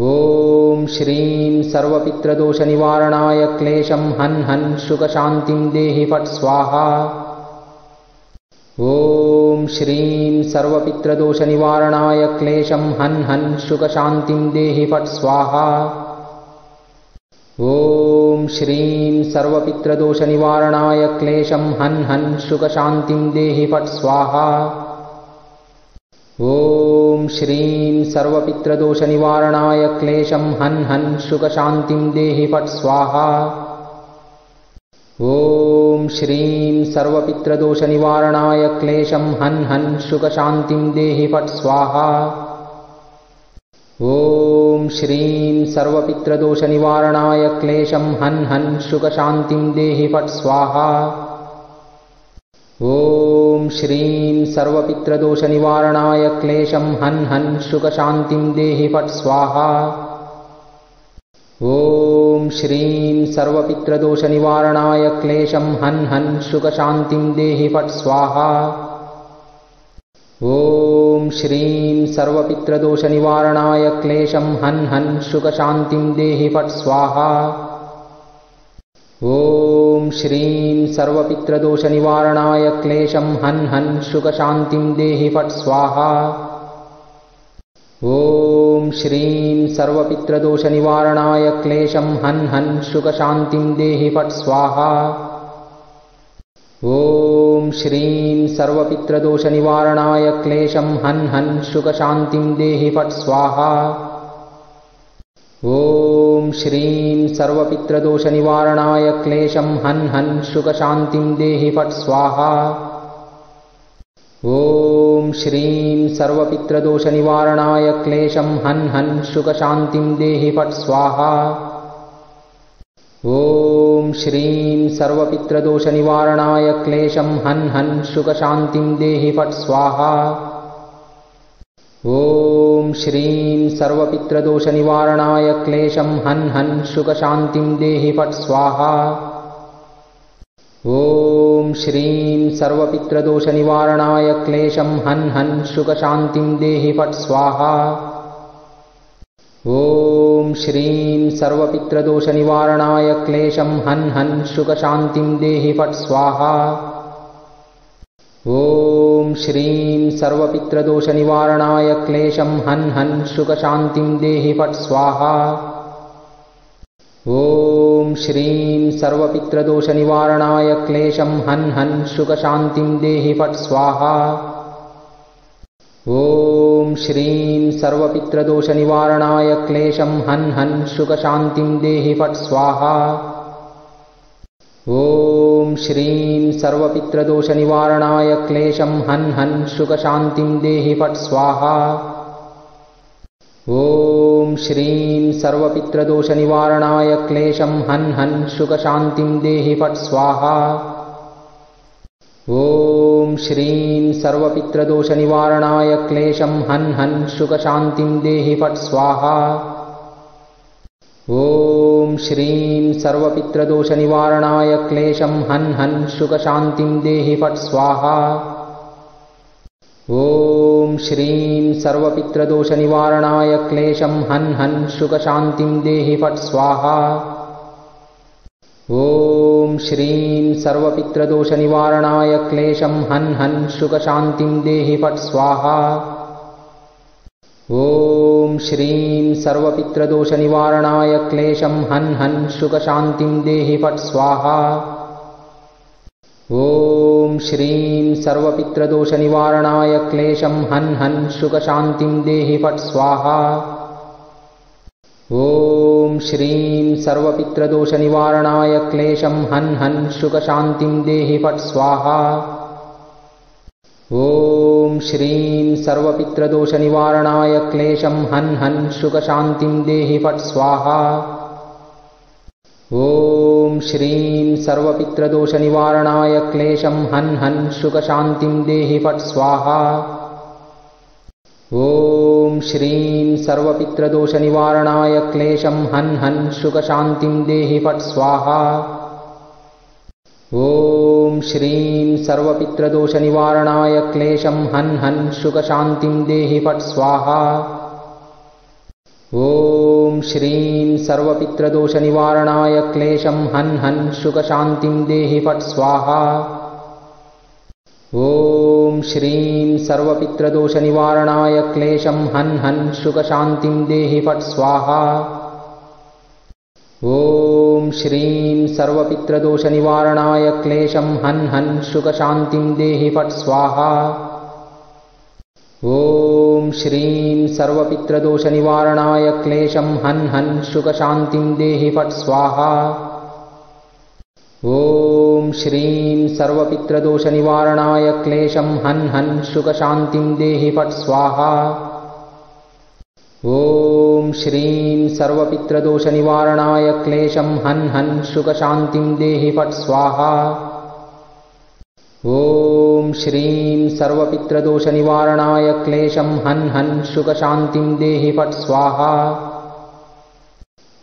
ॐ श्रीं सर्वपित्रदोषनिवारणाय क्लेशं हन् हन् सुखशान्तिं देहि फट् स्वाहा। ॐ श्रीं सर्वपित्रदोषनिवारणाय क्लेशं हन् हन् सुखशान्तिं देहि फट् स्वाहा। ॐ श्रीं सर्वपित्रदोषनिवारणाय क्लेशं हन् हन् सुखशान्तिं देहि फट् स्वाहा ॐ श्रीं सर्वपित्रदोषनिवारणाय क्लेशं हन् हन् सुखशान्तिं देहि फट् स्वाहा। ॐ श्रीं सर्वपित्रदोषनिवारणाय क्लेशं हन् हन् सुखशान्तिं देहि फट् स्वाहा। ॐ श्रीं सर्वपित्रदोषनिवारणाय क्लेशं हन् हन् सुखशान्तिं देहि फट् स्वाहा। ॐ श्रीं सर्वपित्रदोषनिवारणाय क्लेशं हन् हन् सुखशान्तिं देहि फट् स्वाहा। ॐ श्रीं सर्वपित्रदोषनिवारणाय क्लेशं हन् हन् सुखशान्तिं देहि फट् स्वाहा। ॐ श्रीं सर्वपित्रदोषनिवारणाय क्लेशं हन् हन् सुखशान्तिं देहि फट् स्वाहा। ॐ श्रीं सर्वपित्रदोषनिवारणाय क्लेशं हन् हन् सुखशान्तिं देहि फट् स्वाहा। ॐ श्रीं सर्वपित्रदोषनिवारणाय क्लेशं हन् हन् सुखशान्तिं देहि फट् स्वाहा। ॐ श्रीं सर्वपित्रदोषनिवारणाय क्लेशं हन् हन् सुखशान्तिं देहि फट् स्वाहा ॐ श्रीं सर्वपित्रदोषनिवारणाय क्लेशं हन् हन् सुखशान्तिं देहि फट् स्वाहा। ॐ श्रीं सर्वपित्रदोषनिवारणाय क्लेशं हन् हन् सुखशान्तिं देहि फट् स्वाहा। ॐ श्रीं सर्वपित्रदोषनिवारणाय क्लेशं हन् हन् सुखशान्तिं देहि फट् स्वाहा ॐ श्रीं सर्वपित्रदोषनिवारणाय क्लेशं हन् हन् सुखशान्तिं देहि फट् स्वाहा। ॐ श्रीं सर्वपित्रदोषनिवारणाय क्लेशं हन् हन् सुखशान्तिं देहि फट् स्वाहा। ॐ श्रीं सर्वपित्रदोषनिवारणाय क्लेशं हन् हन् सुखशान्तिं देहि फट् स्वाहा। ॐ श्रीं सर्वपित्रदोषनिवारणाय क्लेशं हन् हन् सुखशान्तिं देहि फट् स्वाहा। ॐ श्रीं सर्वपित्रदोषनिवारणाय क्लेशं हन् हन् सुखशान्तिं देहि फट् स्वाहा। ॐ श्रीं सर्वपित्रदोषनिवारणाय क्लेशं हन् हन् सुखशान्तिं देहि फट् स्वाहा। ॐ श्रीं सर्वपित्रदोषनिवारणाय क्लेशं हन् हन् सुखशान्तिं देहि फट् स्वाहा। ॐ श्रीं सर्वपित्रदोषनिवारणाय क्लेशं हन् हन् सुखशान्तिं देहि फट् स्वाहा। ॐ श्रीं सर्वपित्रदोषनिवारणाय क्लेशं हन् हन् सुखशान्तिं देहि फट् स्वाहा। ॐ श्रीं सर्वपित्रदोषनिवारणाय क्लेशं हन् हन् सुखशान्तिं देहि फट् स्वाहा। ॐ श्रीं सर्वपित्रदोषनिवारणाय क्लेशं हन् हन् सुखशान्तिं देहि फट् स्वाहा। ॐ श्रीं सर्वपित्रदोषनिवारणाय क्लेशं हन् हन् सुखशान्तिं देहि फट् स्वाहा। ॐ श्रीं सर्वपित्रदोषनिवारणाय क्लेशं हन् हन् सुखशान्तिं देहि फट् स्वाहा। ॐ श्रीं सर्वपित्रदोषनिवारणाय क्लेशं हन् हन् सुखशान्तिं देहि फट् स्वाहा। ॐ श्रीं सर्वपित्रदोषनिवारणाय क्लेशं हन् हन् सुखशान्तिं देहि फट् स्वाहा ॐ श्रीं सर्वपित्रदोषनिवारणाय क्लेशं हन् हन् सुखशान्तिं देहि फट् स्वाहा। ॐ श्रीं सर्वपित्रदोषनिवारणाय क्लेशं हन् हन् सुखशान्तिं देहि फट् स्वाहा। ॐ श्रीं सर्वपित्रदोषनिवारणाय क्लेशं हन् हन् सुखशान्तिं देहि फट् स्वाहा। ॐ श्रीं सर्वपित्रदोषनिवारणाय क्लेशं हन् हन् सुखशान्तिं देहि फट् स्वाहा। ॐ श्रीं सर्वपित्रदोषनिवारणाय क्लेशं हन् हन् शुकशान्तिं फट् स्वाहा। ॐ श्रीं सर्वपित्रदोषनिवारणाय क्लेशं हन् हन् शुकशान्तिं देहि फट् स्वाहा। ॐ श्रीं सर्वपित्रदोषनिवारणाय क्लेशं हन् हन् शुकशान्तिं देहि फट् स्वाहा। ॐ श्रीं सर्वपित्रदोषनिवारणाय क्लेशं हन् हन् शुकशान्तिं देहि फट् स्वाहा। ॐ श्रीं सर्वपित्रदोषनिवारणाय क्लेशं हन् हन् शुकशान्तिं देहि फट् स्वाहा ॐ श्रीं सर्वपित्रदोषनिवारणाय क्लेशं हन् हन् शुकशान्तिं देहि फट् स्वाहा। ॐ श्रीं सर्वपित्रदोषनिवारणाय क्लेशं हन् हन् शुकशान्तिं देहि फट् स्वाहा।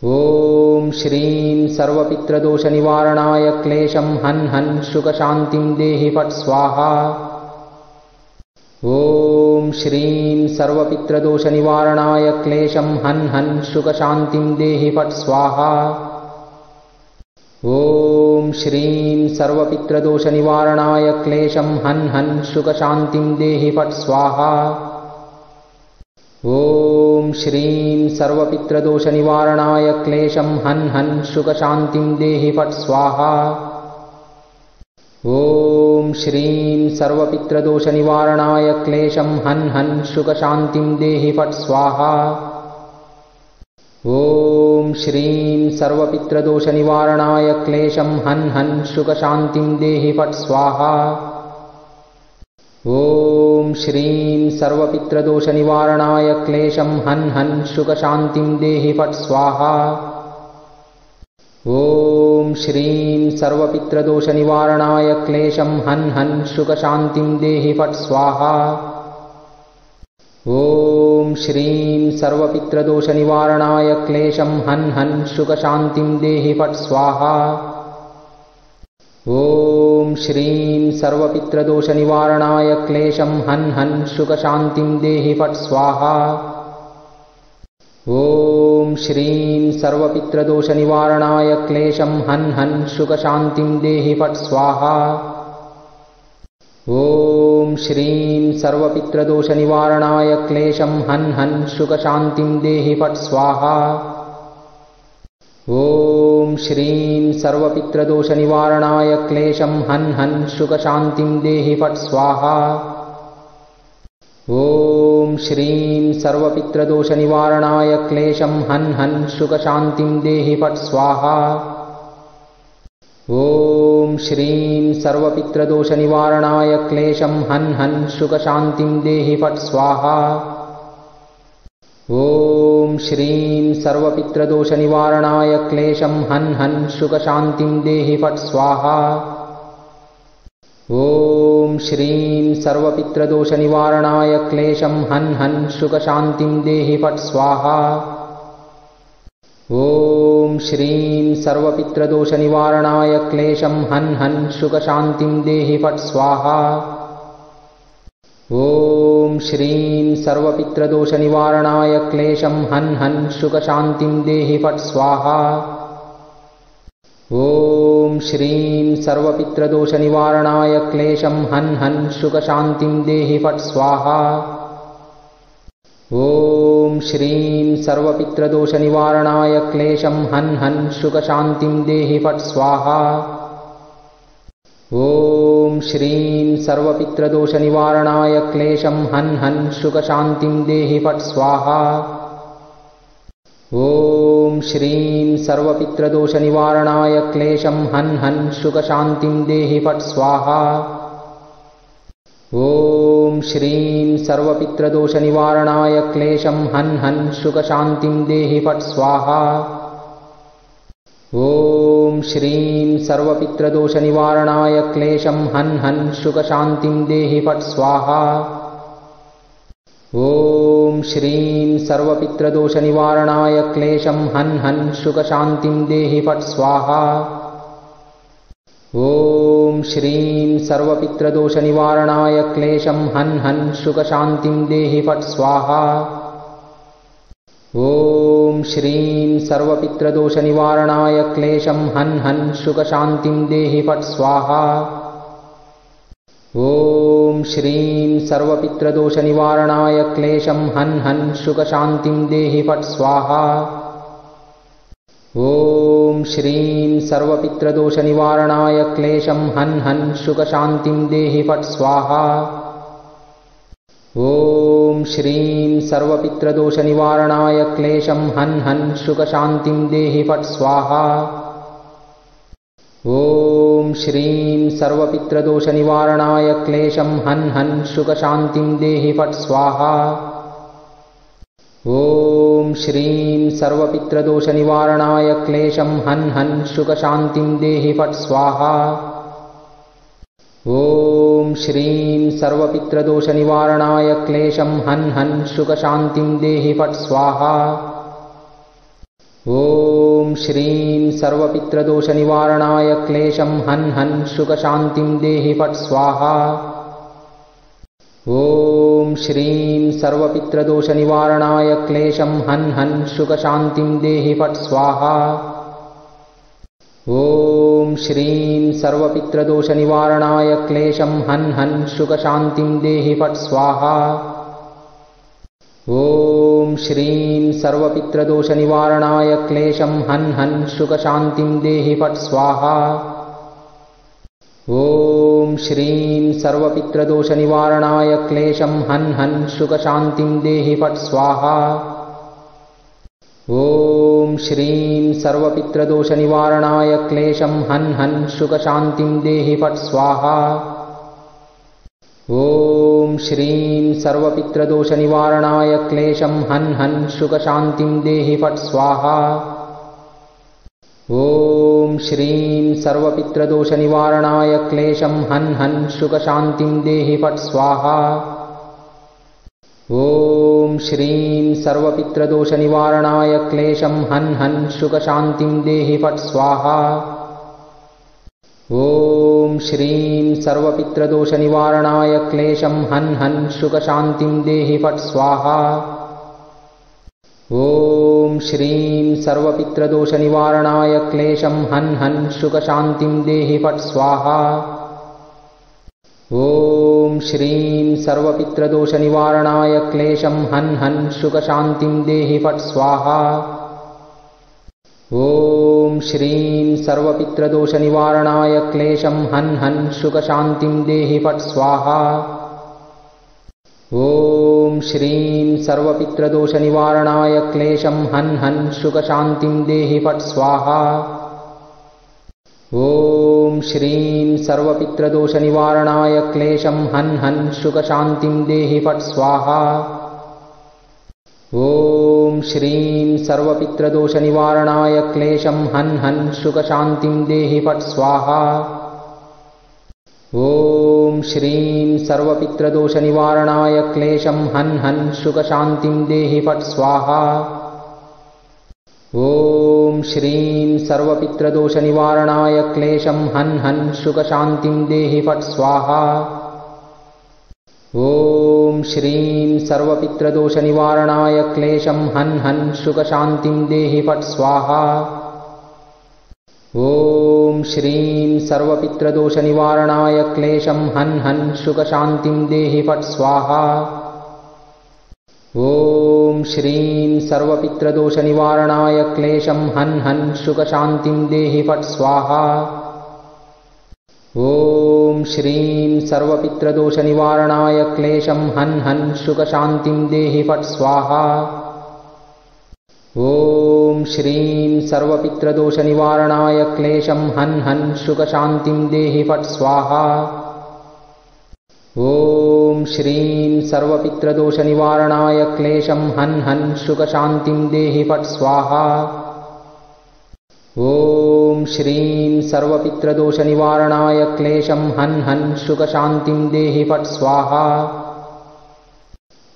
ॐ श्रीं सर्वपित्रदोषनिवारणाय क्लेशं हन् हन् शुकशान्तिं देहि फट् स्वाहा ॐ श्रीं सर्वपित्रदोषनिवारणाय क्लेशं हन् हन् शुकशान्तिं देहि फट् स्वाहा। ॐ श्रीं सर्वपित्रदोषनिवारणाय क्लेशं हन् हन् शुकशान्तिं देहि फट् स्वाहा। ॐ श्रीं सर्वपित्रदोषनिवारणाय क्लेशं हन् हन् शुकशान्तिं देहि फट् स्वाहा ॐ श्रीं सर्वपित्रदोषनिवारणाय क्लेशं हन् हन् देहि फट् स्वाहा। ॐ श्रीं सर्वपित्रदोषनिवारणाय क्लेशं हन् हन् शुकशान्तिं देहि फट् स्वाहा। ॐ श्रीं सर्वपित्रदोषनिवारणाय क्लेशं हन् हन् शुकशान्तिं देहि फट् स्वाहा। ॐ श्रीं सर्वपित्रदोषनिवारणाय क्लेशं हन् हन् शुकशान्तिं देहि फट् स्वाहा। ॐ श्रीं सर्वपित्रदोषनिवारणाय क्लेशं हन् हन् शुकशान्तिं देहि फट् स्वाहा। ॐ श्रीं सर्वपित्रदोषनिवारणाय क्लेशं हन् हन् शुकशान्तिं देहि फट् स्वाहा ॐ श्रीं सर्वपित्रदोषनिवारणाय क्लेशं हन् हन् शुकशान्तिं देहि फट् स्वाहा। ॐ श्रीं सर्वपित्रदोषनिवारणाय क्लेशं हन् हन् शुकशान्तिं देहि फट् स्वाहा। ॐ श्रीं सर्वपित्रदोषनिवारणाय क्लेशं हन् हन् शुकशान्तिं देहि फट् स्वाहा। ॐ श्रीं सर्वपित्रदोषनिवारणाय क्लेशं हन् हन् देहि फट् स्वाहा। ॐ श्रीं सर्वपित्रदोषनिवारणाय क्लेशं हन् हन् शुकशान्तिं देहि फट् स्वाहा। ॐ श्रीं सर्वपित्रदोषनिवारणाय क्लेशं हन् हन् शुकशान्तिं देहि फट् स्वाहा। ॐ श्रीं सर्वपित्रदोषनिवारणाय क्लेशं हन् हन् शुकशान्तिं देहि फट् स्वाहा। ॐ श्रीं सर्वपित्रदोषनिवारणाय क्लेशं हन् हन् शुकशान्तिं देहि फट् स्वाहा। ॐ श्रीं सर्वपित्रदोषनिवारणाय क्लेशं हन् हन् शुकशान्तिं देहि फट् स्वाहा ॐ श्रीं सर्वपित्रदोषनिवारणाय क्लेशं हन् हन् शुकशान्तिं देहि फट् स्वाहा। ॐ श्रीं सर्वपित्रदोषनिवारणाय क्लेशं हन् हन् शुकशान्तिं देहि फट् स्वाहा। ॐ श्रीं सर्वपित्रदोषनिवारणाय क्लेशं हन् हन् शुकशान्तिं देहि फट् स्वाहा। ॐ श्रीं सर्वपित्रदोषनिवारणाय क्लेशं हन् हन् शुकशान्तिं देहि फट् स्वाहा। ॐ श्रीं सर्वपित्रदोषनिवारणाय क्लेशं हन् हन् शुकशान्तिं देहि फट् स्वाहा। ॐ श्रीं सर्वपित्रदोषनिवारणाय क्लेशं हन् हन् शुकशान्तिं देहि फट् स्वाहा। ॐ श्रीं सर्वपित्रदोषनिवारणाय क्लेशं हन् हन् शुकशान्तिं देहि फट् स्वाहा। ॐ श्रीं सर्वपित्रदोषनिवारणाय क्लेशं हन् हन् शुकशान्तिं देहि फट् स्वाहा। ॐ श्रीं सर्वपितृदोषनिवारणाय क्लेशं हन् हन् सुखशान्तिं देहि फट् स्वाहा ॐ श्रीं सर्वपितृदोषनिवारणाय क्लेशं हन् हन् सुखशान्तिं देहि फट् स्वाहा। ॐ श्रीं सर्वपितृदोषनिवारणाय क्लेशं हन् हन् सुखशान्तिं देहि फट् स्वाहा। ॐ श्रीं सर्वपितृदोषनिवारणाय क्लेशं हन् हन् सुखशान्तिं देहि फट् स्वाहा। ॐ श्रीं सर्वपितृदोषनिवारणाय क्लेशं हन् हन् सुखशान्तिं देहि फट् स्वाहा। ॐ श्रीं सर्वपितृदोषनिवारणाय क्लेशं हन् हन् सुखशान्तिं देहि फट् स्वाहा। ॐ श्रीं सर्वपितृदोषनिवारणाय क्लेशं हन् हन् सुखशान्तिं देहि फट् स्वाहा। ॐ श्रीं सर्वपितृदोषनिवारणाय क्लेशं हन् हन् सुखशान्तिं देहि फट् स्वाहा। ॐ श्रीं सर्वपितृदोषनिवारणाय क्लेशं हन् हन् सुखशान्तिं देहि फट् स्वाहा। ॐ श्रीं सर्वपितृदोषनिवारणाय क्लेशं हन् हन् सुखशान्तिं देहि फट् स्वाहा। ॐ श्रीं सर्वपितृदोषनिवारणाय क्लेशं हन् हन् सुखशान्तिं देहि फट् स्वाहा। ॐ श्रीं सर्वपितृदोषनिवारणाय क्लेशं हन् हन् सुखशान्तिं देहि फट् स्वाहा। ॐ श्रीं सर्वपितृदोषनिवारणाय क्लेशं हन् हन् सुखशान्तिं देहि फट् स्वाहा। ॐ श्रीं सर्वपितृदोषनिवारणाय क्लेशं हन् हन् सुखशान्तिं देहि फट् स्वाहा। ॐ श्रीं सर्वपितृदोषनिवारणाय क्लेशं हन् हन् सुखशान्तिं देहि फट् स्वाहा। ॐ श्रीं सर्वपितृदोषनिवारणाय क्लेशं हन् हन् सुखशान्तिं देहि फट् स्वाहा। ॐ श्रीं सर्वपितृदोषनिवारणाय क्लेशं हन् हन् सुखशान्तिं देहि फट् स्वाहा। ॐ श्रीं सर्वपितृदोषनिवारणाय क्लेशं हन् हन् सुखशान्तिं देहि फट् स्वाहा। ॐ श्रीं सर्वपितृदोषनिवारणाय क्लेशं हन् हन् सुखशान्तिं देहि फट् स्वाहा। ॐ श्रीं सर्वपितृदोषनिवारणाय क्लेशं हन् हन् सुखशान्तिं देहि फट् स्वाहा। ॐ श्रीं सर्वपितृदोषनिवारणाय क्लेशं हन् हन् सुखशान्तिं देहि फट् स्वाहा। ॐ श्रीं सर्वपितृदोषनिवारणाय क्लेशं हन् हन् सुखशान्तिं देहि फट् स्वाहा। ॐ श्रीं सर्वपितृदोषनिवारणाय क्लेशं हन् हन् सुखशान्तिं देहि फट् स्वाहा। ॐ श्रीं सर्वपितृदोषनिवारणाय क्लेशं हन् हन् सुखशान्तिं देहि फट् स्वाहा। ॐ श्रीं सर्वपितृदोषनिवारणाय क्लेशं हन् हन् सुखशान्तिं देहि फट् स्वाहा। ॐ श्रीं सर्वपितृदोषनिवारणाय क्लेशं हन् हन् सुखशान्तिं देहि फट् स्वाहा। ॐ श्रीं सर्वपितृदोषनिवारणाय क्लेशं हन् हन् सुखशान्तिं देहि फट् स्वाहा। ॐ श्रीं सर्वपितृदोषनिवारणाय क्लेशं हन् हन् सुखशान्तिं देहि फट् स्वाहा। ॐ श्रीं सर्वपितृदोषनिवारणाय क्लेशं हन् हन् सुखशान्तिं देहि फट् स्वाहा। ॐ श्रीं सर्वपितृदोषनिवारणाय क्लेशं हन् हन् सुखशान्तिं देहि फट् स्वाहा। ॐ श्रीं सर्वपितृदोषनिवारणाय क्लेशं हन् हन् सुखशान्तिं देहि फट् स्वाहा ॐ श्रीं सर्वपितृदोषनिवारणाय क्लेशं हन् हन् सुखशान्तिं देहि फट् स्वाहा।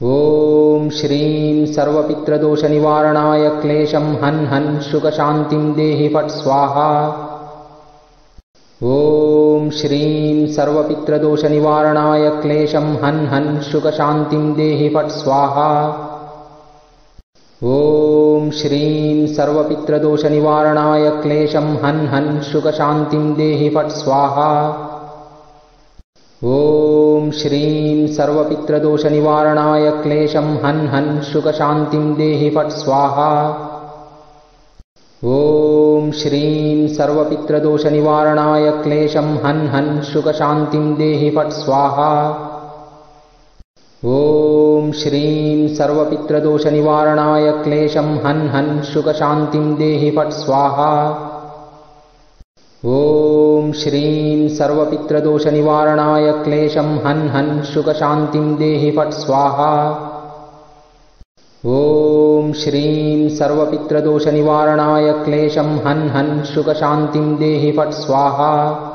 ॐ श्रीं सर्वपितृदोषनिवारणाय क्लेशं हन् हन् सुखशान्तिं देहि फट् स्वाहा। ॐ श्रीं सर्वपितृदोषनिवारणाय क्लेशं हन् हन् सुखशान्तिं देहि फट् स्वाहा ॐ श्रीं सर्वपित्रदोषनिवारणाय क्लेशं हन् हन् शुकशान्तिं देहि फट् स्वाहा। ॐ श्रीं सर्वपित्रदोषनिवारणाय क्लेशं हन् हन् शुकशान्तिं देहि फट् स्वाहा। ॐ श्रीं सर्वपित्रदोषनिवारणाय क्लेशं हन् हन् शुकशान्तिं देहि फट् स्वाहा ॐ श्रीं सर्वपित्रदोषनिवारणाय क्लेशं हन् हन् शुकशान्तिं देहि फट् स्वाहा। ॐ श्रीं सर्वपित्रदोषनिवारणाय क्लेशं हन् हन् शुकशान्तिं देहि फट् स्वाहा। ॐ श्रीं सर्वपित्रदोषनिवारणाय क्लेशं हन् हन् शुकशान्तिं देहि फट् स्वाहा